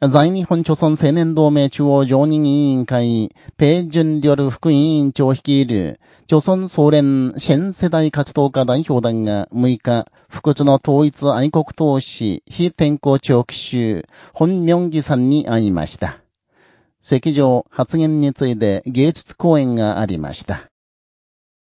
在日本朝鮮青年同盟中央常任委員会、ペイ・ジュン・リョル副委員長率いる、朝鮮総連新世代活動家代表団が6日、福津の統一愛国党資非天候長期州、本明義さんに会いました。席上発言について芸術講演がありました。